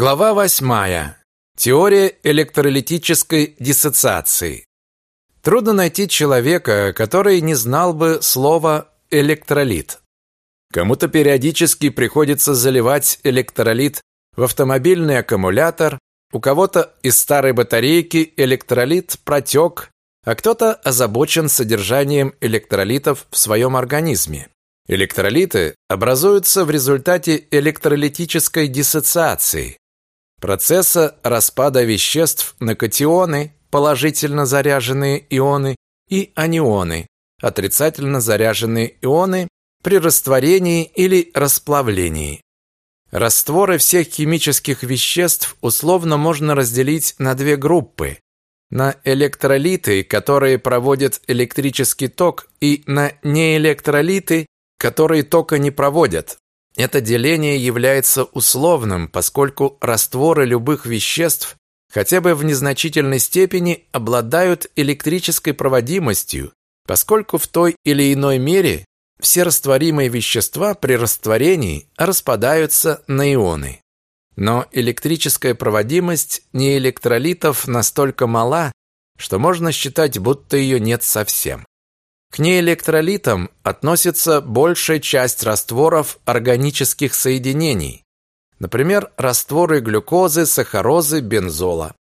Глава восьмая. Теория электролитической диссоциации. Трудно найти человека, который не знал бы слова электролит. Кому-то периодически приходится заливать электролит в автомобильный аккумулятор, у кого-то из старой батарейки электролит протек, а кто-то озабочен содержанием электролитов в своем организме. Электролиты образуются в результате электролитической диссоциации, процесса распада веществ на катионы, положительно заряженные ионы, и анионы, отрицательно заряженные ионы при растворении или расплавлении. Растворы всех химических веществ условно можно разделить на две группы. На электролиты, которые проводят электрический ток, и на неэлектролиты, которые тока не проводят. Это деление является условным, поскольку растворы любых веществ хотя бы в незначительной степени обладают электрической проводимостью, поскольку в той или иной мере все растворимые вещества при растворении распадаются на ионы. Но электрическая проводимость неэлектролитов настолько мала, что можно считать, будто ее нет совсем. К неэлектролитам относится большая часть растворов органических соединений, например, растворы глюкозы, сахарозы, бензола.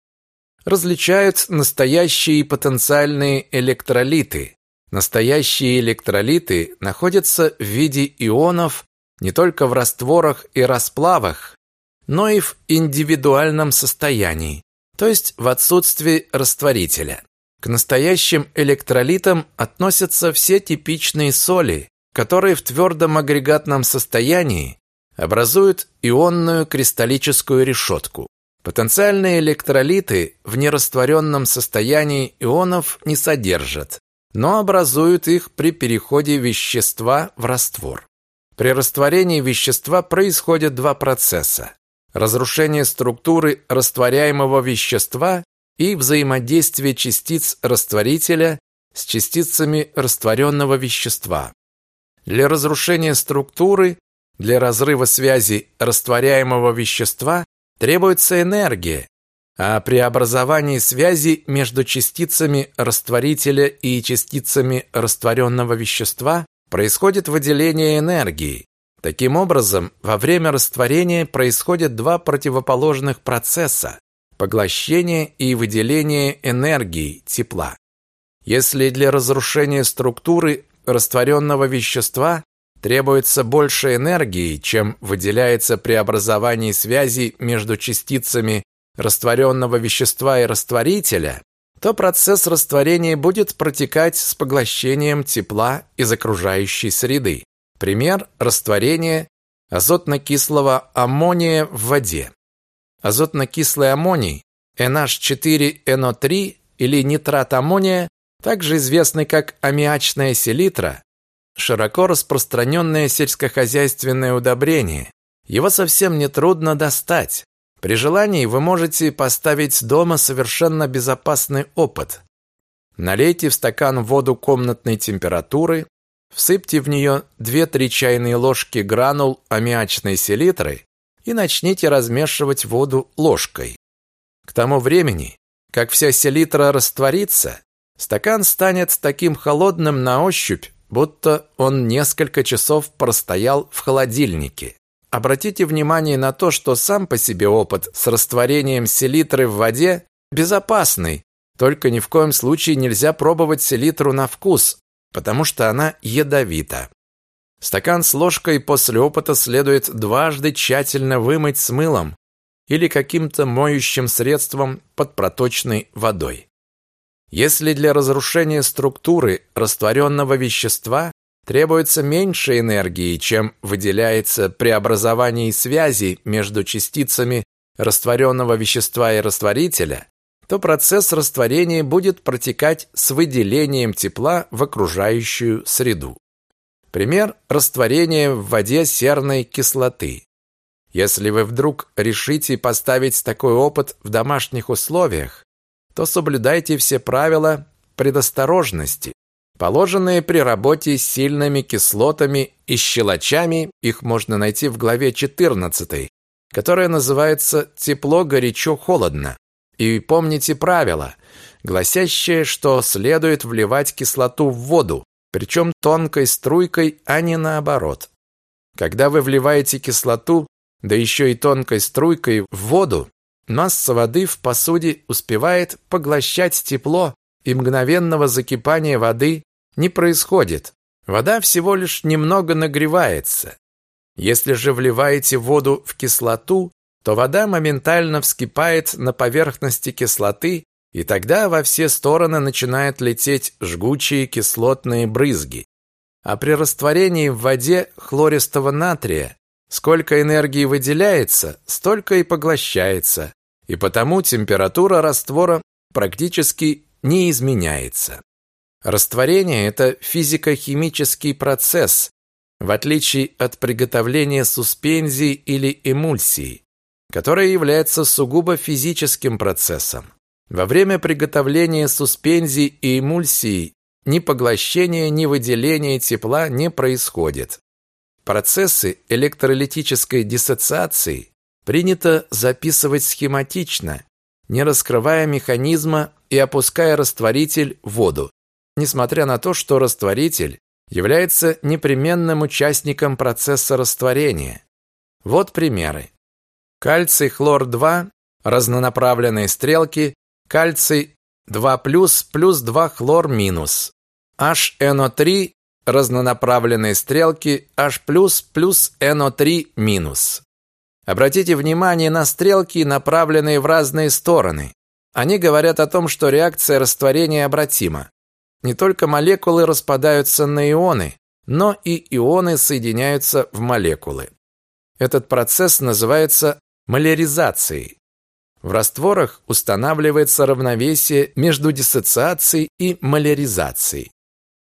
Различают настоящие и потенциальные электролиты. Настоящие электролиты находятся в виде ионов не только в растворах и расплавах, но и в индивидуальном состоянии, то есть в отсутствии растворителя. К настоящим электролитам относятся все типичные соли, которые в твердом агрегатном состоянии образуют ионную кристаллическую решетку. Потенциальные электролиты в нерастворенном состоянии ионов не содержат, но образуют их при переходе вещества в раствор. При растворении вещества происходят два процесса. Разрушение структуры растворяемого вещества и взаимодействие частиц растворителя с частицами растворенного вещества. Для разрушения структуры, для разрыва связи растворяемого вещества требуется энергия, а при образовании связи между частицами растворителя и частицами растворенного вещества происходит выделение энергии. Таким образом, во время растворения происходят два противоположных процесса поглощение и выделение энергии, тепла. Если для разрушения структуры растворенного вещества требуется больше энергии, чем выделяется при образовании связи между частицами растворенного вещества и растворителя, то процесс растворения будет протекать с поглощением тепла из окружающей среды. Пример растворения азотно-кислого аммония в воде. Азотно-кислый аммоний, NH4NO3 или нитрат аммония, также известный как аммиачная селитра, широко распространенное сельскохозяйственное удобрение. Его совсем не трудно достать. При желании вы можете поставить дома совершенно безопасный опыт. Налейте в стакан воду комнатной температуры, всыпьте в нее 2-3 чайные ложки гранул аммиачной селитры и начните размешивать воду ложкой. К тому времени, как вся селитра растворится, стакан станет таким холодным на ощупь, будто он несколько часов простоял в холодильнике. Обратите внимание на то, что сам по себе опыт с растворением селитры в воде безопасный, только ни в коем случае нельзя пробовать селитру на вкус, потому что она ядовита. Стакан с ложкой после опыта следует дважды тщательно вымыть с мылом или каким-то моющим средством под проточной водой. Если для разрушения структуры растворенного вещества требуется меньше энергии, чем выделяется при образовании связи между частицами растворенного вещества и растворителя, то процесс растворения будет протекать с выделением тепла в окружающую среду. Пример растворения в воде серной кислоты. Если вы вдруг решите поставить такой опыт в домашних условиях, то соблюдайте все правила предосторожности, положенные при работе с сильными кислотами и щелочами, их можно найти в главе 14, которая называется «тепло, горячо, холодно». И помните правило, гласящее, что следует вливать кислоту в воду, причем тонкой струйкой, а не наоборот. Когда вы вливаете кислоту, да еще и тонкой струйкой в воду, масса воды в посуде успевает поглощать тепло, и мгновенного закипания воды не происходит. Вода всего лишь немного нагревается. Если же вливаете воду в кислоту, то вода моментально вскипает на поверхности кислоты, и тогда во все стороны начинают лететь жгучие кислотные брызги. А при растворении в воде хлористого натрия сколько энергии выделяется, столько и поглощается, и потому температура раствора практически не изменяется. Растворение – это физико-химический процесс, в отличие от приготовления суспензии или эмульсии, которое является сугубо физическим процессом. Во время приготовления суспензии и эмульсии ни поглощения, ни выделения тепла не происходит. Процессы электролитической диссоциации принято записывать схематично, не раскрывая механизма и опуская растворитель в воду, несмотря на то, что растворитель является непременным участником процесса растворения. Вот примеры. Кальций хлор-2, разнонаправленные стрелки, кальций 2 плюс плюс 2 хлор минус. HNO3, разнонаправленные стрелки, H плюс плюс NO3 минус. Обратите внимание на стрелки, направленные в разные стороны. Они говорят о том, что реакция растворения обратима. Не только молекулы распадаются на ионы, но и ионы соединяются в молекулы. Этот процесс называется маляризацией. В растворах устанавливается равновесие между диссоциацией и маляризацией.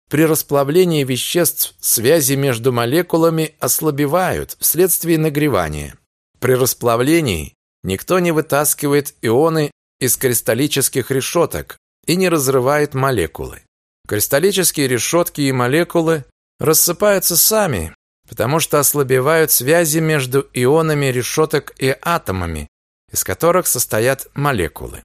При расплавлении веществ связи между молекулами ослабевают вследствие нагревания. При расплавлении никто не вытаскивает ионы из кристаллических решеток и не разрывает молекулы. Кристаллические решетки и молекулы рассыпаются сами, потому что ослабевают связи между ионами решеток и атомами, из которых состоят молекулы.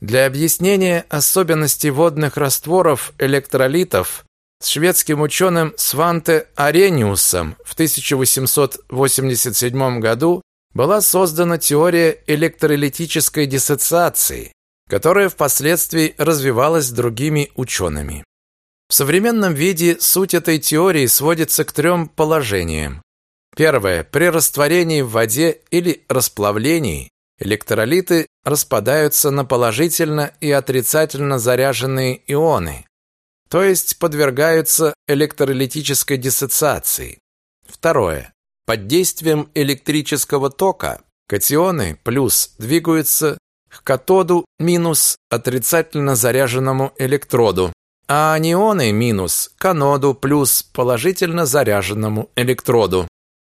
Для объяснения особенностей водных растворов электролитов с шведским ученым Сванте Арениусом в 1887 году была создана теория электролитической диссоциации, которая впоследствии развивалась другими учеными. В современном виде суть этой теории сводится к трем положениям. Первое. При растворении в воде или расплавлении электролиты распадаются на положительно и отрицательно заряженные ионы, то есть подвергаются электролитической диссоциации. Второе. Под действием электрического тока катионы плюс двигаются к катоду минус отрицательно заряженному электроду, а анионы минус к аноду плюс положительно заряженному электроду.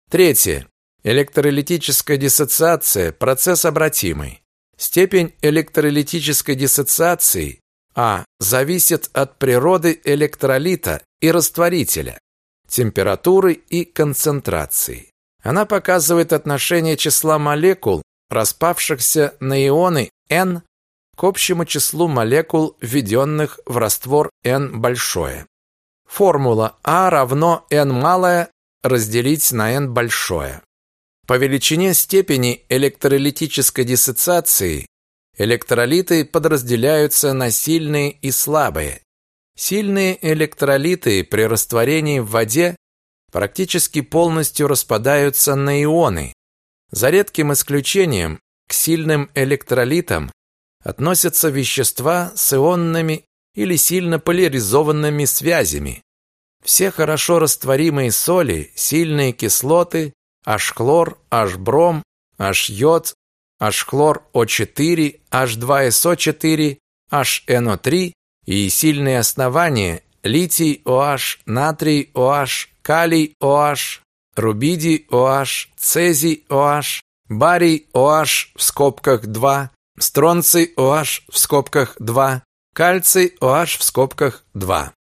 Третье. Электролитическая диссоциация – процесс обратимый. Степень электролитической диссоциации А зависит от природы электролита и растворителя температуры и концентрации. Она показывает отношение числа молекул, распавшихся на ионы N к общему числу молекул, введенных в раствор N большое. Формула А равно N малое разделить на N большое. По величине степени электролитической диссоциации электролиты подразделяются на сильные и слабые. Сильные электролиты при растворении в воде практически полностью распадаются на ионы. За редким исключением к сильным электролитам относятся вещества с ионными или сильно поляризованными связями. Все хорошо растворимые соли, сильные кислоты, H-хлор, H-бром, H-йод, H-хлор О4, H2SO4, HNO3 и сильные основания литий OH, натрий OH, калий OH, рубидий OH, цезий OH, барий OH в скобках 2, стронций OH в скобках 2, кальций OH в скобках 2.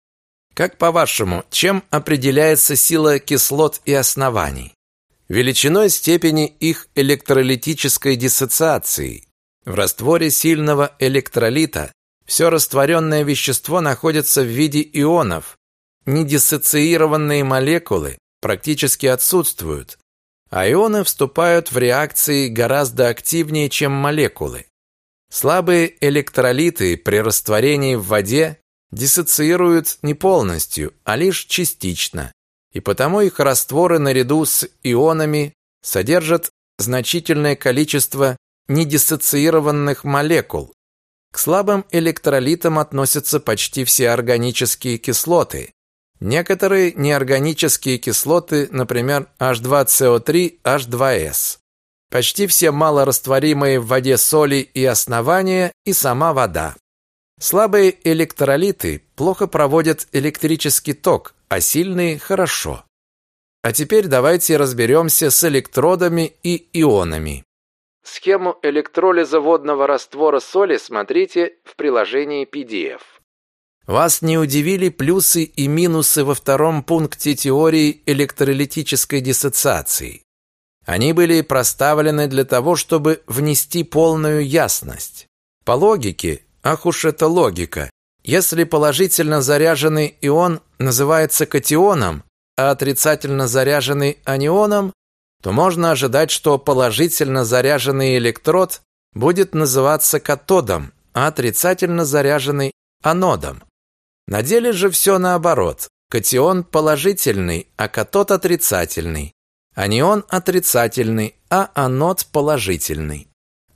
Как по-вашему, чем определяется сила кислот и оснований? Величиной степени их электролитической диссоциации. В растворе сильного электролита все растворенное вещество находится в виде ионов. Недиссоциированные молекулы практически отсутствуют, а ионы вступают в реакции гораздо активнее, чем молекулы. Слабые электролиты при растворении в воде диссоциируют не полностью, а лишь частично, и потому их растворы наряду с ионами содержат значительное количество недиссоциированных молекул. К слабым электролитам относятся почти все органические кислоты. Некоторые неорганические кислоты, например, H2CO3, H2S. Почти все малорастворимые в воде соли и основания и сама вода. Слабые электролиты плохо проводят электрический ток, а сильные – хорошо. А теперь давайте разберемся с электродами и ионами. Схему электролиза водного раствора соли смотрите в приложении PDF. Вас не удивили плюсы и минусы во втором пункте теории электролитической диссоциации. Они были проставлены для того, чтобы внести полную ясность. По логике, ах уж это логика, если положительно заряженный ион называется катионом, а отрицательно заряженный анионом, то можно ожидать, что положительно заряженный электрод будет называться катодом, а отрицательно заряженный анодом. На деле же все наоборот. Катион положительный, а катод отрицательный. Анион отрицательный, а анод положительный.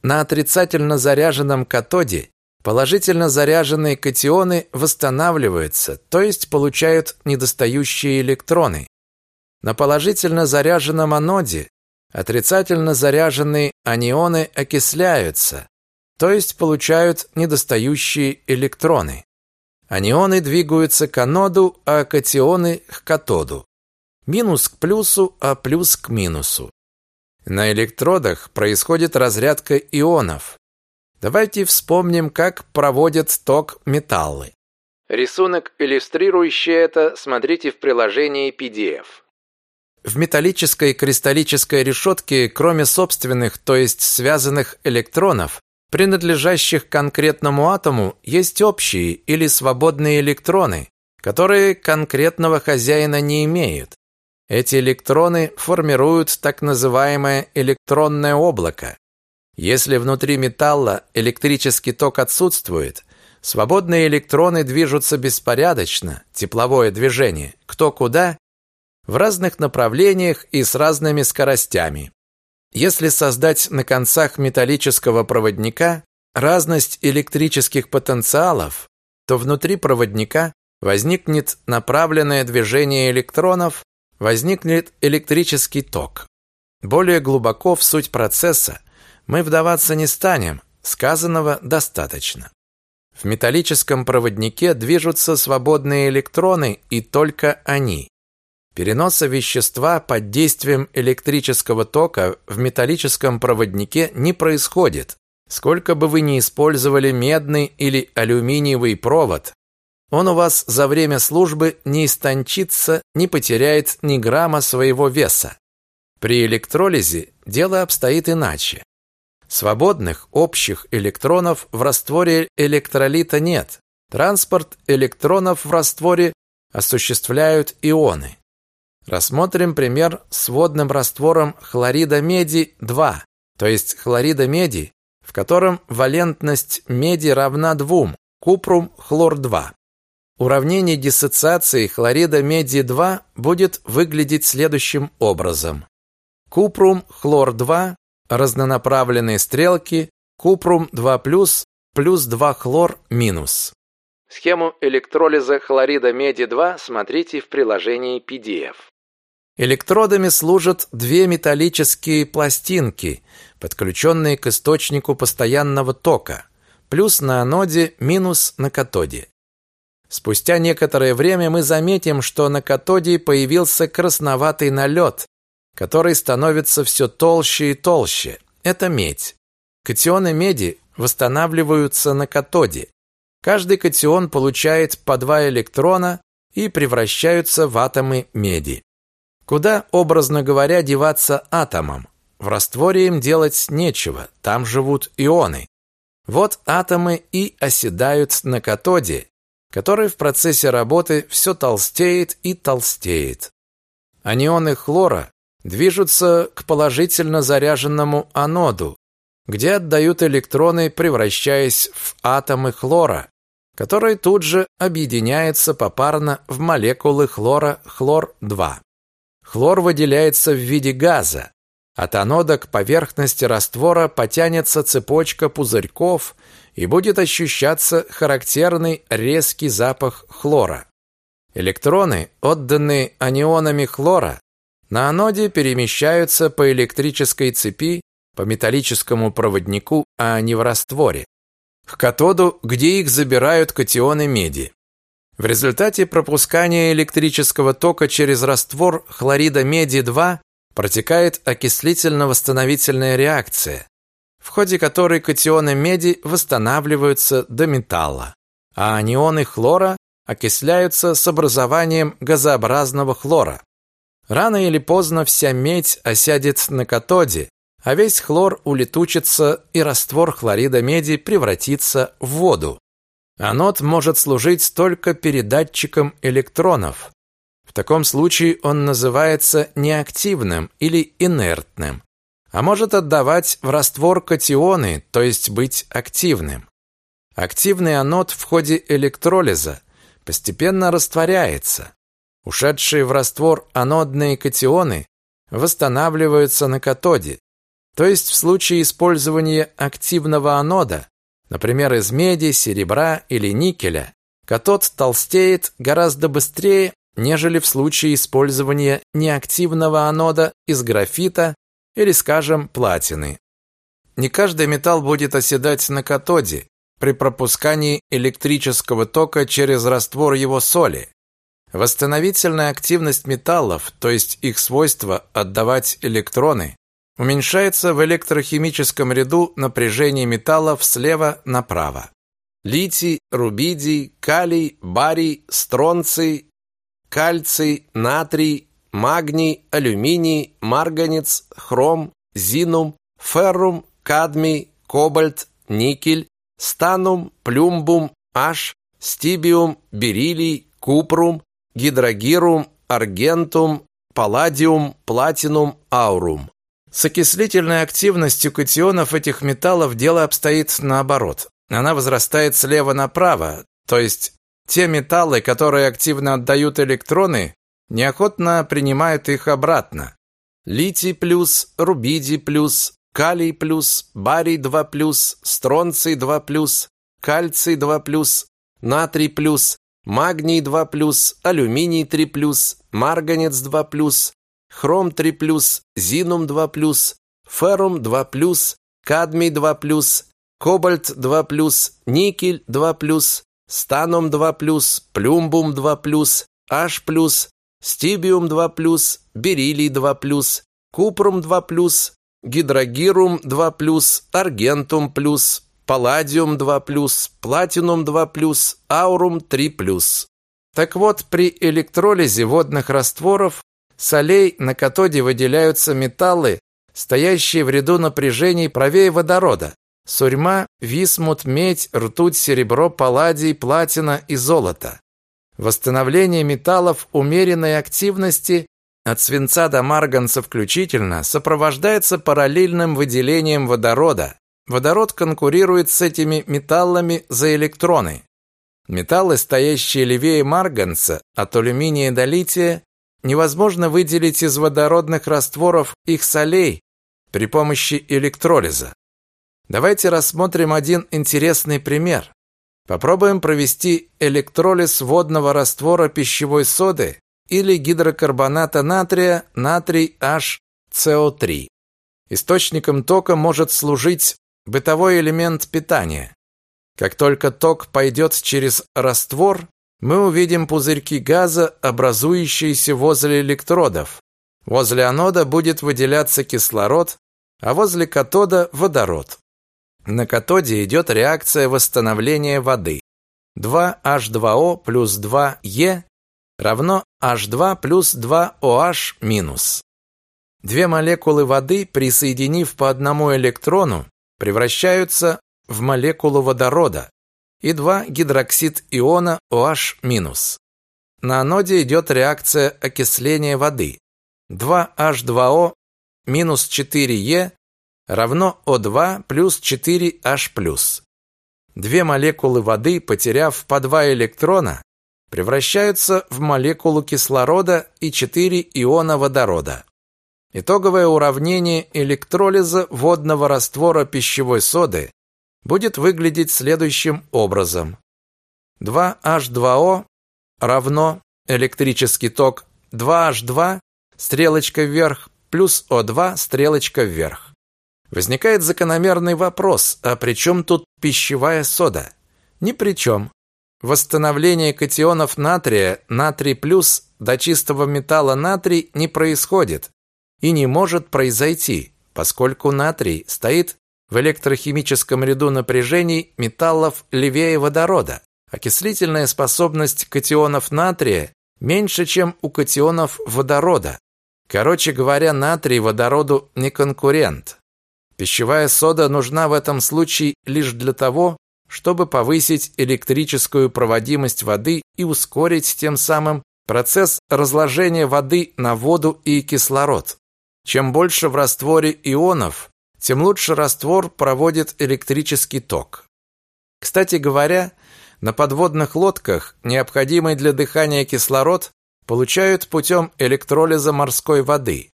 На отрицательно заряженном катоде положительно заряженные катионы восстанавливаются, то есть получают недостающие электроны. На положительно заряженном аноде отрицательно заряженные анионы окисляются, то есть получают недостающие электроны. Анионы двигаются к аноду, а катионы к катоду. Минус к плюсу, а плюс к минусу. На электродах происходит разрядка ионов. Давайте вспомним, как проводят ток металлы. Рисунок, иллюстрирующий это, смотрите в приложении PDF. В металлической кристаллической решетке, кроме собственных, то есть связанных электронов, принадлежащих конкретному атому, есть общие или свободные электроны, которые конкретного хозяина не имеют. Эти электроны формируют так называемое электронное облако. Если внутри металла электрический ток отсутствует, свободные электроны движутся беспорядочно, тепловое движение, кто куда, в разных направлениях и с разными скоростями. Если создать на концах металлического проводника разность электрических потенциалов, то внутри проводника возникнет направленное движение электронов возникнет электрический ток. Более глубоко в суть процесса мы вдаваться не станем, сказанного достаточно. В металлическом проводнике движутся свободные электроны и только они. Переноса вещества под действием электрического тока в металлическом проводнике не происходит. Сколько бы вы ни использовали медный или алюминиевый провод, он у вас за время службы не истончится, не потеряет ни грамма своего веса. При электролизе дело обстоит иначе. Свободных общих электронов в растворе электролита нет. Транспорт электронов в растворе осуществляют ионы. Рассмотрим пример с водным раствором хлорида меди 2, то есть хлорида меди, в котором валентность меди равна 2, купрум хлор 2. Уравнение диссоциации хлорида меди-2 будет выглядеть следующим образом. Купрум хлор-2 разнонаправленные стрелки купрум 2 плюс плюс 2 хлор минус. Схему электролиза хлорида меди-2 смотрите в приложении PDF. Электродами служат две металлические пластинки, подключенные к источнику постоянного тока, плюс на аноде, минус на катоде. Спустя некоторое время мы заметим, что на катоде появился красноватый налет, который становится все толще и толще. Это медь. Катионы меди восстанавливаются на катоде. Каждый катион получает по два электрона и превращаются в атомы меди. Куда, образно говоря, деваться атомам? В растворе им делать нечего, там живут ионы. Вот атомы и оседают на катоде, который в процессе работы все толстеет и толстеет. Анионы хлора движутся к положительно заряженному аноду, где отдают электроны, превращаясь в атомы хлора, которые тут же объединяются попарно в молекулы хлора хлор-2. Хлор выделяется в виде газа. От анода к поверхности раствора потянется цепочка пузырьков и будет ощущаться характерный резкий запах хлора. Электроны, отданные анионами хлора, на аноде перемещаются по электрической цепи по металлическому проводнику, а не в растворе, к катоду, где их забирают катионы меди. В результате пропускания электрического тока через раствор хлорида меди-2 протекает окислительно-восстановительная реакция, в ходе которой катионы меди восстанавливаются до металла, а анионы хлора окисляются с образованием газообразного хлора. Рано или поздно вся медь осядет на катоде, а весь хлор улетучится и раствор хлорида меди превратится в воду. Анод может служить только передатчиком электронов. В таком случае он называется неактивным или инертным, а может отдавать в раствор катионы, то есть быть активным. Активный анод в ходе электролиза постепенно растворяется. Ушедшие в раствор анодные катионы восстанавливаются на катоде, то есть в случае использования активного анода, например, из меди, серебра или никеля, катод толстеет гораздо быстрее, нежели в случае использования неактивного анода из графита или, скажем, платины. Не каждый металл будет оседать на катоде при пропускании электрического тока через раствор его соли. Восстановительная активность металлов, то есть их свойство отдавать электроны, Уменьшается в электрохимическом ряду напряжение металлов слева направо. Литий, рубидий, калий, барий, стронций, кальций, натрий, магний, алюминий, марганец, хром, зинум, феррум, кадмий, кобальт, никель, станум, плюмбум, аш, стибиум, бериллий, купрум, гидрогирум, аргентум, палладиум, платинум, аурум. С окислительной активностью катионов этих металлов дело обстоит наоборот. Она возрастает слева направо, то есть те металлы, которые активно отдают электроны, неохотно принимают их обратно. Литий плюс, рубидий плюс, калий плюс, барий 2 плюс, стронций 2 плюс, кальций 2 плюс, натрий плюс, магний 2 плюс, алюминий 3 плюс, марганец 2 плюс, хром 3+, зинум 2+, феррум 2+, кадмий 2+, кобальт 2+, никель 2+, станум 2+, плюмбум 2+, аш+, стибиум 2+, бериллий 2+, купрум 2+, гидрогирум 2+, аргентум+, палладиум 2+, платинум 2+, аурум 3+. Так вот, при электролизе водных растворов солей на катоде выделяются металлы, стоящие в ряду напряжений правее водорода. Сурьма, висмут, медь, ртуть, серебро, палладий, платина и золото. Восстановление металлов умеренной активности от свинца до марганца включительно сопровождается параллельным выделением водорода. Водород конкурирует с этими металлами за электроны. Металлы, стоящие левее марганца, от алюминия до лития, невозможно выделить из водородных растворов их солей при помощи электролиза. Давайте рассмотрим один интересный пример. Попробуем провести электролиз водного раствора пищевой соды или гидрокарбоната натрия натрий HCO3. Источником тока может служить бытовой элемент питания. Как только ток пойдет через раствор, мы увидим пузырьки газа, образующиеся возле электродов. Возле анода будет выделяться кислород, а возле катода – водород. На катоде идет реакция восстановления воды. 2H2O плюс 2E равно H2 плюс 2OH минус. Две молекулы воды, присоединив по одному электрону, превращаются в молекулу водорода и два гидроксид иона OH-. На аноде идет реакция окисления воды. 2H2O минус 4E равно O2 плюс 4H+. Две молекулы воды, потеряв по два электрона, превращаются в молекулу кислорода и 4 иона водорода. Итоговое уравнение электролиза водного раствора пищевой соды будет выглядеть следующим образом. 2H2O равно электрический ток 2H2 стрелочка вверх плюс O2 стрелочка вверх. Возникает закономерный вопрос, а при чем тут пищевая сода? Ни при чем. Восстановление катионов натрия, натрий плюс, до чистого металла натрий не происходит и не может произойти, поскольку натрий стоит в электрохимическом ряду напряжений металлов левее водорода. Окислительная способность катионов натрия меньше, чем у катионов водорода. Короче говоря, натрий водороду не конкурент. Пищевая сода нужна в этом случае лишь для того, чтобы повысить электрическую проводимость воды и ускорить тем самым процесс разложения воды на воду и кислород. Чем больше в растворе ионов, тем лучше раствор проводит электрический ток. Кстати говоря, на подводных лодках необходимый для дыхания кислород получают путем электролиза морской воды.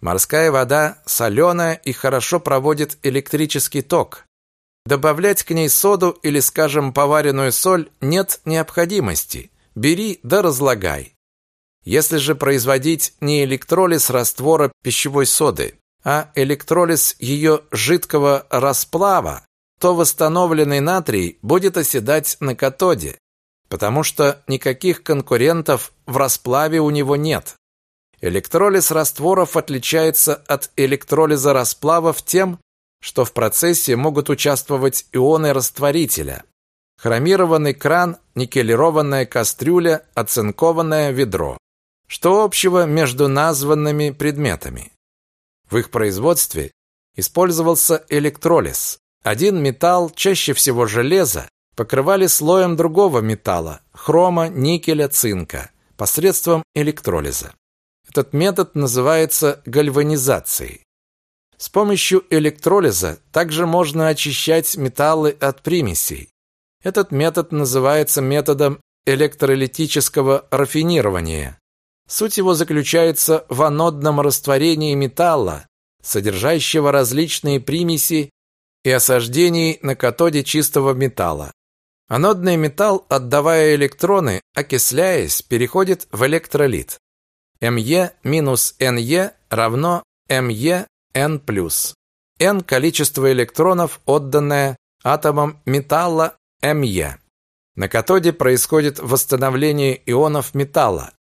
Морская вода соленая и хорошо проводит электрический ток. Добавлять к ней соду или, скажем, поваренную соль нет необходимости. Бери да разлагай. Если же производить не электролиз раствора пищевой соды, а электролиз ее жидкого расплава, то восстановленный натрий будет оседать на катоде, потому что никаких конкурентов в расплаве у него нет. Электролиз растворов отличается от электролиза расплавов тем, что в процессе могут участвовать ионы растворителя. Хромированный кран, никелированная кастрюля, оцинкованное ведро. Что общего между названными предметами? В их производстве использовался электролиз. Один металл, чаще всего железо, покрывали слоем другого металла – хрома, никеля, цинка – посредством электролиза. Этот метод называется гальванизацией. С помощью электролиза также можно очищать металлы от примесей. Этот метод называется методом электролитического рафинирования. Суть его заключается в анодном растворении металла, содержащего различные примеси и осаждении на катоде чистого металла. Анодный металл, отдавая электроны, окисляясь, переходит в электролит. МЕ минус НЕ равно МЕ N+. N – количество электронов, отданное атомом металла МЕ. На катоде происходит восстановление ионов металла.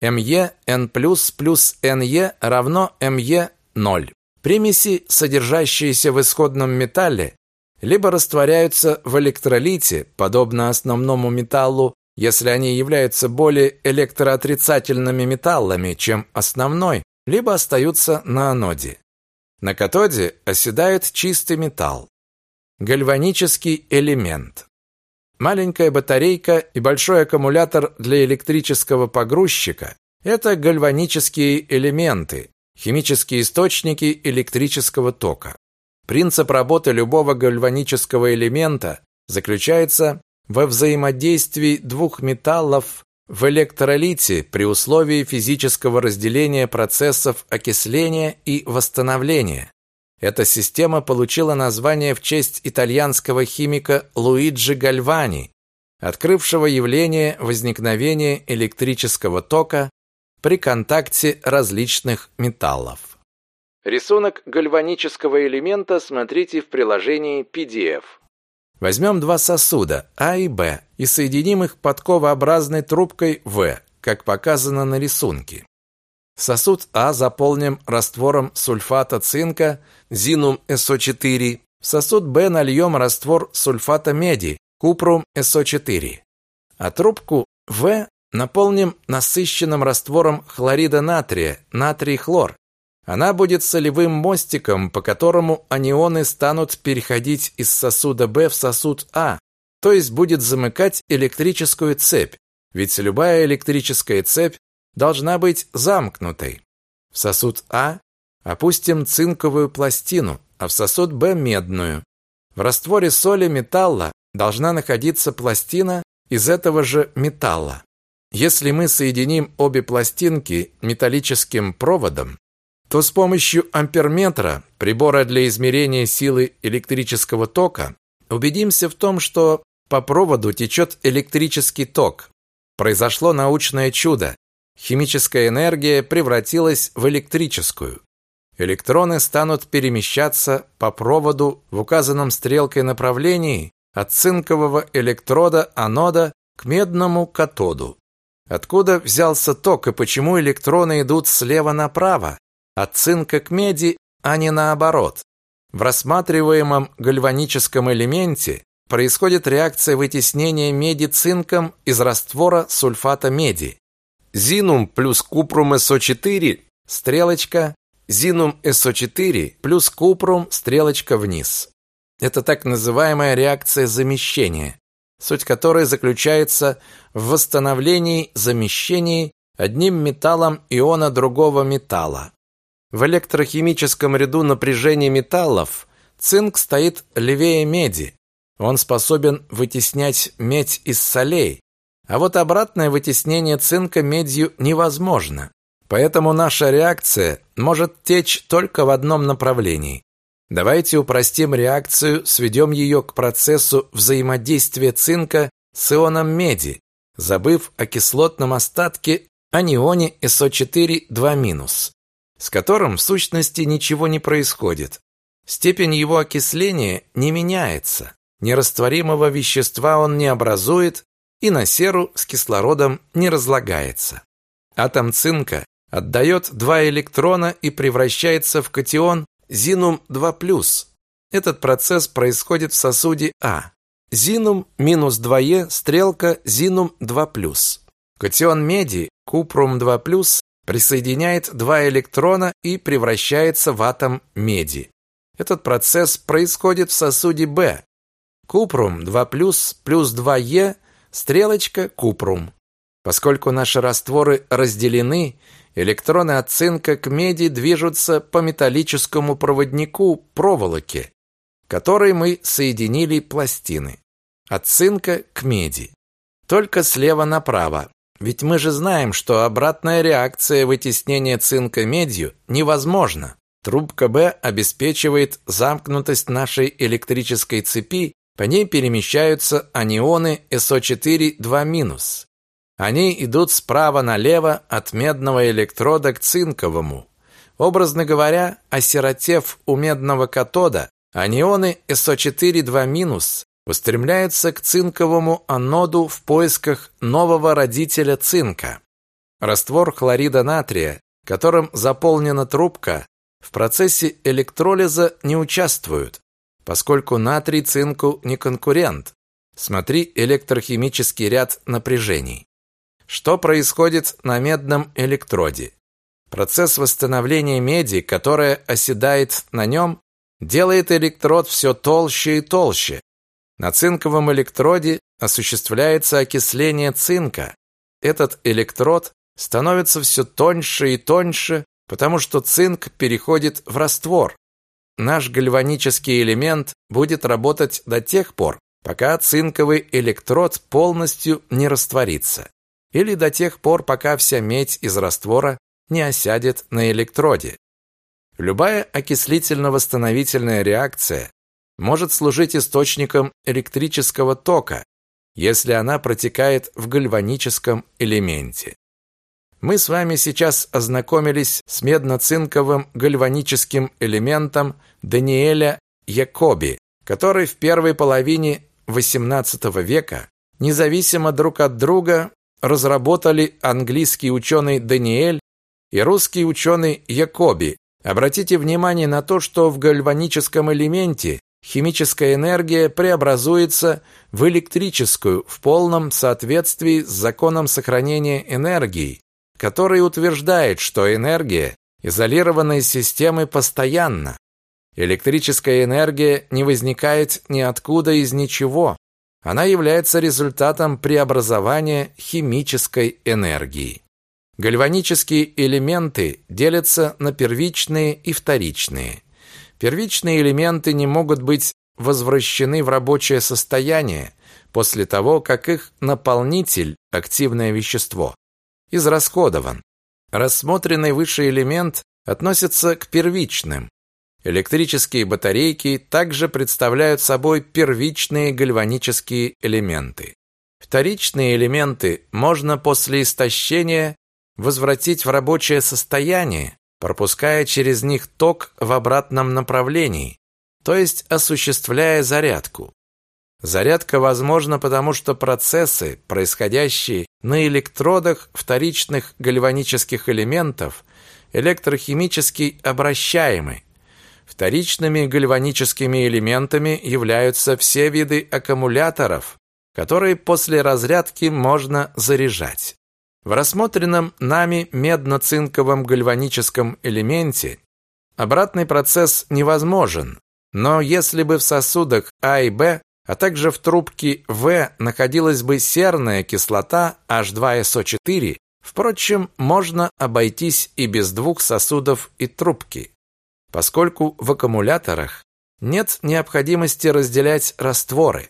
МЕ N+, плюс НЕ равно МЕ 0. Примеси, содержащиеся в исходном металле, либо растворяются в электролите, подобно основному металлу, если они являются более электроотрицательными металлами, чем основной, либо остаются на аноде. На катоде оседает чистый металл. Гальванический элемент. Маленькая батарейка и большой аккумулятор для электрического погрузчика – это гальванические элементы, химические источники электрического тока. Принцип работы любого гальванического элемента заключается во взаимодействии двух металлов в электролите при условии физического разделения процессов окисления и восстановления. Эта система получила название в честь итальянского химика Луиджи Гальвани, открывшего явление возникновения электрического тока при контакте различных металлов. Рисунок гальванического элемента смотрите в приложении PDF. Возьмем два сосуда А и Б и соединим их подковообразной трубкой В, как показано на рисунке. Сосуд А заполним раствором сульфата цинка Зинум СО4. В сосуд Б нальем раствор сульфата меди Купрум СО4. А трубку В наполним насыщенным раствором хлорида натрия, натрий-хлор. Она будет солевым мостиком, по которому анионы станут переходить из сосуда Б в сосуд А, то есть будет замыкать электрическую цепь, ведь любая электрическая цепь должна быть замкнутой. В сосуд А опустим цинковую пластину, а в сосуд Б медную. В растворе соли металла должна находиться пластина из этого же металла. Если мы соединим обе пластинки металлическим проводом, то с помощью амперметра, прибора для измерения силы электрического тока, убедимся в том, что по проводу течет электрический ток. Произошло научное чудо. Химическая энергия превратилась в электрическую. Электроны станут перемещаться по проводу в указанном стрелкой направлении от цинкового электрода анода к медному катоду. Откуда взялся ток и почему электроны идут слева направо, от цинка к меди, а не наоборот? В рассматриваемом гальваническом элементе происходит реакция вытеснения меди цинком из раствора сульфата меди. Зинум плюс купрум СО4, стрелочка, зинум СО4 плюс купрум, стрелочка вниз. Это так называемая реакция замещения, суть которой заключается в восстановлении замещений одним металлом иона другого металла. В электрохимическом ряду напряжения металлов цинк стоит левее меди. Он способен вытеснять медь из солей, а вот обратное вытеснение цинка медью невозможно. Поэтому наша реакция может течь только в одном направлении. Давайте упростим реакцию, сведем ее к процессу взаимодействия цинка с ионом меди, забыв о кислотном остатке анионе СО4 2-, с которым в сущности ничего не происходит. Степень его окисления не меняется. Нерастворимого вещества он не образует и на серу с кислородом не разлагается. Атом цинка отдает два электрона и превращается в катион Зинум-2+. Этот процесс происходит в сосуде А. Зинум минус 2Е, стрелка Зинум-2+. Катион меди, Купрум-2+, присоединяет два электрона и превращается в атом меди. Этот процесс происходит в сосуде Б. Купрум-2+, плюс 2Е, стрелочка Купрум. Поскольку наши растворы разделены, Электроны от цинка к меди движутся по металлическому проводнику проволоки, которой мы соединили пластины. От цинка к меди. Только слева направо. Ведь мы же знаем, что обратная реакция вытеснения цинка медью невозможна. Трубка Б обеспечивает замкнутость нашей электрической цепи, по ней перемещаются анионы СО4 2-. Они идут справа налево от медного электрода к цинковому. Образно говоря, осиротев у медного катода, анионы СО4 2- устремляются к цинковому аноду в поисках нового родителя цинка. Раствор хлорида натрия, которым заполнена трубка, в процессе электролиза не участвуют, поскольку натрий цинку не конкурент. Смотри электрохимический ряд напряжений. Что происходит на медном электроде? Процесс восстановления меди, которая оседает на нем, делает электрод все толще и толще. На цинковом электроде осуществляется окисление цинка. Этот электрод становится все тоньше и тоньше, потому что цинк переходит в раствор. Наш гальванический элемент будет работать до тех пор, пока цинковый электрод полностью не растворится или до тех пор, пока вся медь из раствора не осядет на электроде. Любая окислительно-восстановительная реакция может служить источником электрического тока, если она протекает в гальваническом элементе. Мы с вами сейчас ознакомились с медно-цинковым гальваническим элементом Даниэля Якоби, который в первой половине XVIII века независимо друг от друга разработали английский ученый Даниэль и русский ученый Якоби. Обратите внимание на то, что в гальваническом элементе химическая энергия преобразуется в электрическую в полном соответствии с законом сохранения энергии, который утверждает, что энергия изолированной системы постоянна. Электрическая энергия не возникает ниоткуда из ничего. Она является результатом преобразования химической энергии. Гальванические элементы делятся на первичные и вторичные. Первичные элементы не могут быть возвращены в рабочее состояние после того, как их наполнитель, активное вещество, израсходован. Рассмотренный выше элемент относится к первичным. Электрические батарейки также представляют собой первичные гальванические элементы. Вторичные элементы можно после истощения возвратить в рабочее состояние, пропуская через них ток в обратном направлении, то есть осуществляя зарядку. Зарядка возможна потому, что процессы, происходящие на электродах вторичных гальванических элементов, электрохимически обращаемы. Вторичными гальваническими элементами являются все виды аккумуляторов, которые после разрядки можно заряжать. В рассмотренном нами медно-цинковом гальваническом элементе обратный процесс невозможен, но если бы в сосудах А и Б, а также в трубке В находилась бы серная кислота H2SO4, впрочем, можно обойтись и без двух сосудов и трубки, поскольку в аккумуляторах нет необходимости разделять растворы.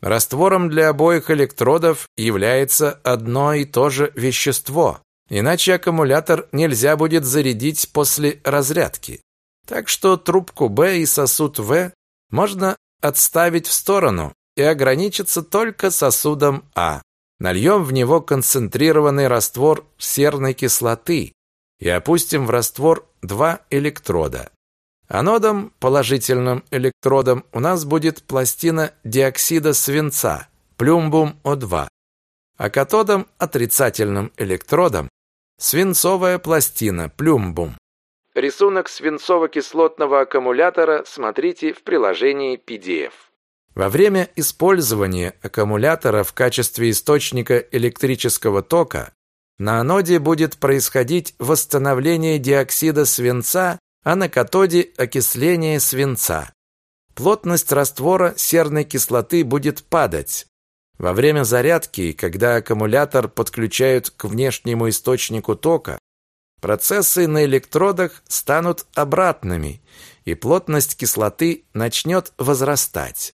Раствором для обоих электродов является одно и то же вещество, иначе аккумулятор нельзя будет зарядить после разрядки. Так что трубку Б и сосуд В можно отставить в сторону и ограничиться только сосудом А. Нальем в него концентрированный раствор серной кислоты и опустим в раствор два электрода. Анодом, положительным электродом, у нас будет пластина диоксида свинца, плюмбум-О2, а катодом, отрицательным электродом, свинцовая пластина, плюмбум. Рисунок свинцово-кислотного аккумулятора смотрите в приложении PDF. Во время использования аккумулятора в качестве источника электрического тока на аноде будет происходить восстановление диоксида свинца а на катоде окисление свинца. Плотность раствора серной кислоты будет падать. Во время зарядки, когда аккумулятор подключают к внешнему источнику тока, процессы на электродах станут обратными, и плотность кислоты начнет возрастать.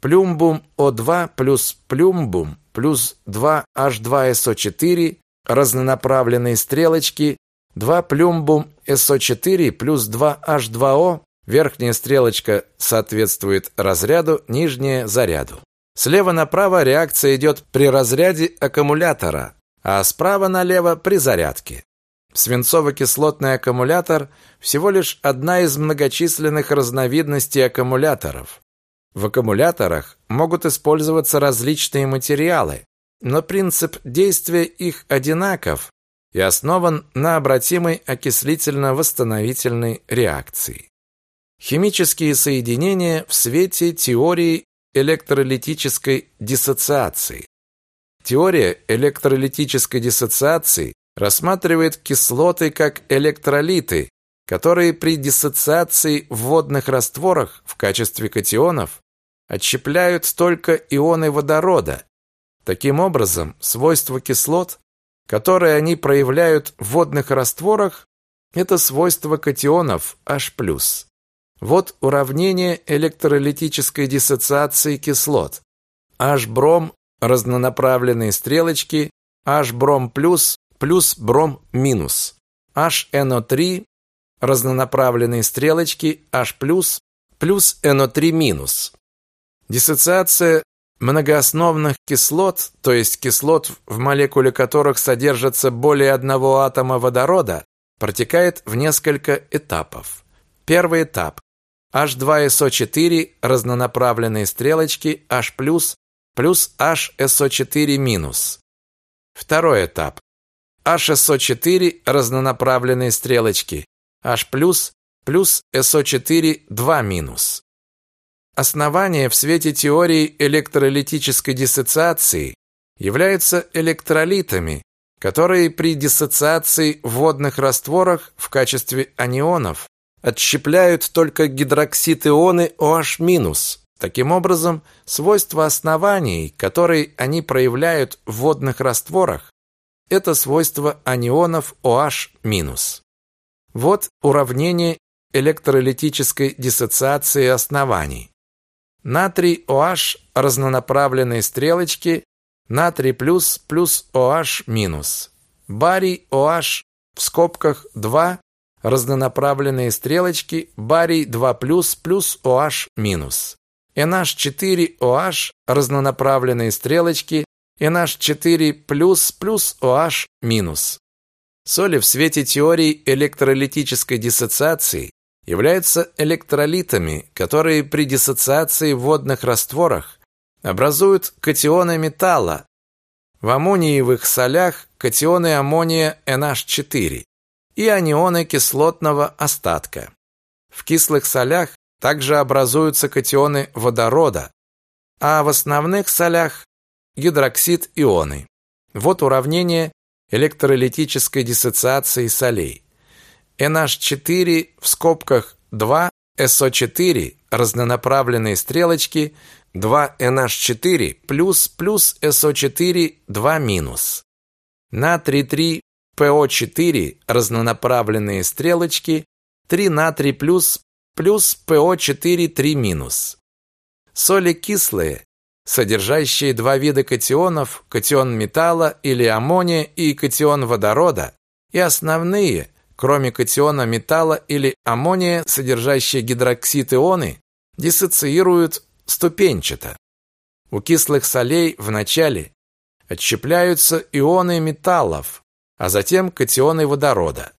Плюмбум О2 плюс плюмбум плюс 2H2SO4 разнонаправленные стрелочки 2 плюмбум СО4 плюс 2H2O, верхняя стрелочка соответствует разряду, нижняя – заряду. Слева направо реакция идет при разряде аккумулятора, а справа налево при зарядке. Свинцово-кислотный аккумулятор – всего лишь одна из многочисленных разновидностей аккумуляторов. В аккумуляторах могут использоваться различные материалы, но принцип действия их одинаков и основан на обратимой окислительно-восстановительной реакции. Химические соединения в свете теории электролитической диссоциации. Теория электролитической диссоциации рассматривает кислоты как электролиты, которые при диссоциации в водных растворах в качестве катионов отщепляют только ионы водорода. Таким образом, свойства кислот которые они проявляют в водных растворах, это свойство катионов H+. Вот уравнение электролитической диссоциации кислот. H-бром разнонаправленные стрелочки H-бром плюс плюс бром минус. HNO3 разнонаправленные стрелочки H плюс плюс NO3 минус. Диссоциация многоосновных кислот, то есть кислот, в молекуле которых содержится более одного атома водорода, протекает в несколько этапов. Первый этап. H2SO4 разнонаправленные стрелочки H+, плюс HSO4-. Второй этап. HSO4 разнонаправленные стрелочки H+, плюс SO4 2-. основания в свете теории электролитической диссоциации являются электролитами, которые при диссоциации в водных растворах в качестве анионов отщепляют только гидроксид-ионы OH-. Таким образом, свойства оснований, которые они проявляют в водных растворах, это свойства анионов OH-. Вот уравнение электролитической диссоциации оснований. Натрий OH разнонаправленные стрелочки, натрий плюс плюс OH минус. Барий OH в скобках 2 разнонаправленные стрелочки, барий 2 плюс плюс OH минус. NH4OH разнонаправленные стрелочки, NH4 плюс OH минус. Соли в свете теории электролитической диссоциации являются электролитами, которые при диссоциации в водных растворах образуют катионы металла. В аммониевых солях катионы аммония NH4 и анионы кислотного остатка. В кислых солях также образуются катионы водорода, а в основных солях гидроксид-ионы. Вот уравнение электролитической диссоциации солей. NH4 в скобках 2 SO4 разнонаправленные стрелочки 2 NH4 плюс плюс SO4 2 минус. Натрий 3 PO4 разнонаправленные стрелочки 3 натрий плюс плюс PO4 3 минус. Соли кислые, содержащие два вида катионов, катион металла или аммония и катион водорода, и основные, кроме катиона металла или аммония, содержащие гидроксид-ионы, диссоциируют ступенчато. У кислых солей вначале отщепляются ионы металлов, а затем катионы водорода.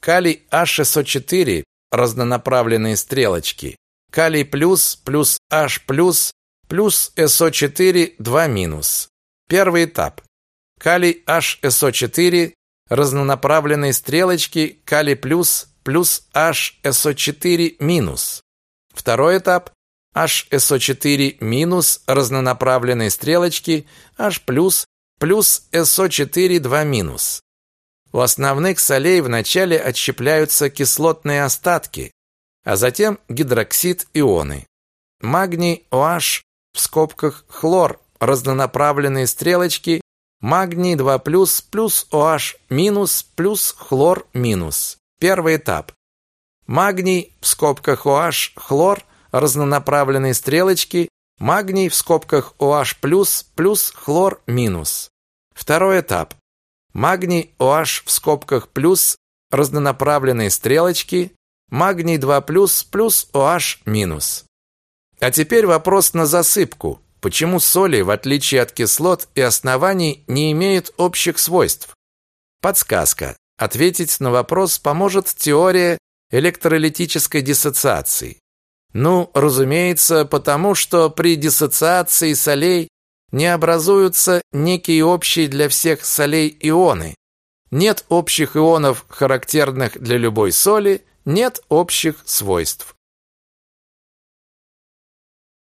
Калий H604 разнонаправленные стрелочки. Калий плюс плюс H плюс плюс СО4 2 минус. Первый этап. Калий HSO4 разнонаправленные стрелочки калий плюс плюс HSO4 минус. Второй этап. HSO4 минус разнонаправленные стрелочки H плюс плюс SO4 2 минус. У основных солей вначале отщепляются кислотные остатки, а затем гидроксид-ионы. Магний OH в скобках хлор разнонаправленные стрелочки магний 2 плюс OH минус плюс хлор минус. Первый этап. Магний в скобках OH хлор разнонаправленные стрелочки магний в скобках OH плюс плюс хлор минус. Второй этап. Магний OH в скобках плюс разнонаправленные стрелочки магний 2 плюс плюс OH минус. А теперь вопрос на засыпку. Почему соли, в отличие от кислот и оснований, не имеют общих свойств? Подсказка. Ответить на вопрос поможет теория электролитической диссоциации. Ну, разумеется, потому что при диссоциации солей не образуются некие общие для всех солей ионы. Нет общих ионов, характерных для любой соли, нет общих свойств.